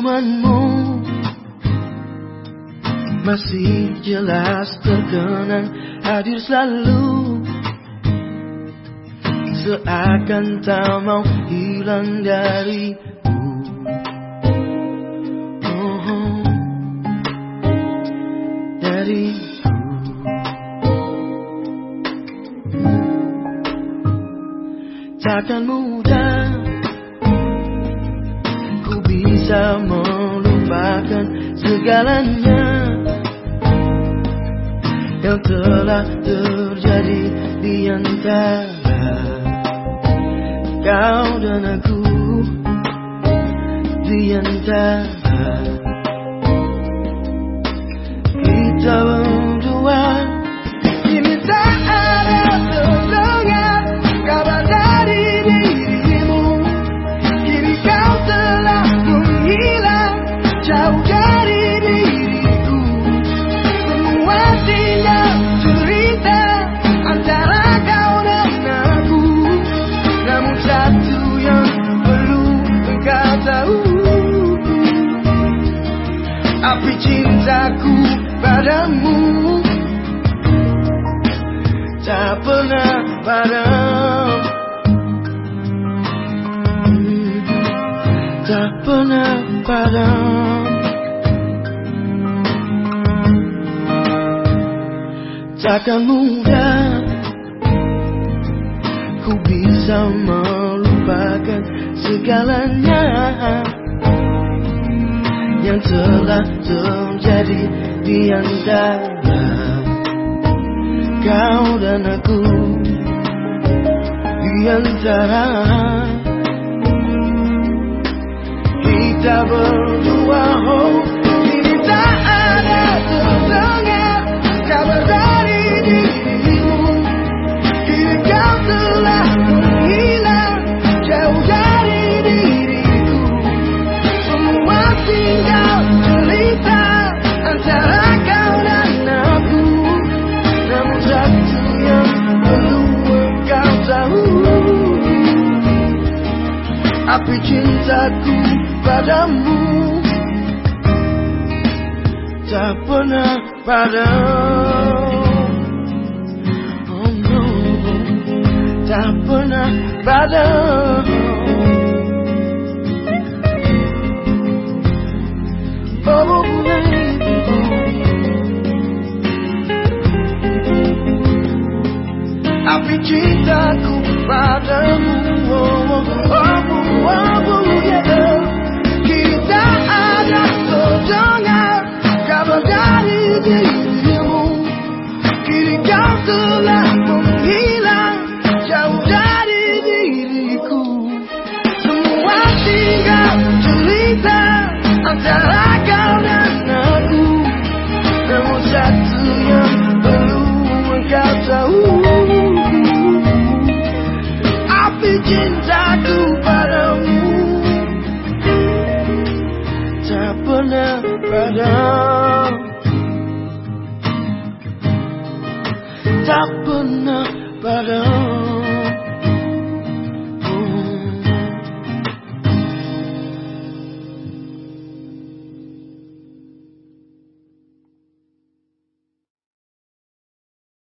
Senyumanmu Masih jelas terkenang Hadir selalu. Seakan tak mau hilang dariku. Oh, Dariku. Takkan mudah bisa melupakan segalanya. Yang telah terjadi di antara kau dan aku. Di antara padamu. Tak pernah padam tak pernah padam takkan mudah ku bisa melupakan segalanya yang telah terjadi di antara kau dan aku di antara api cintaku padamu tak pernah padam oh no tak pernah padam oh baby. Api cintaku padamu. Oh, oh, oh. 我不 padam Tak pernah padam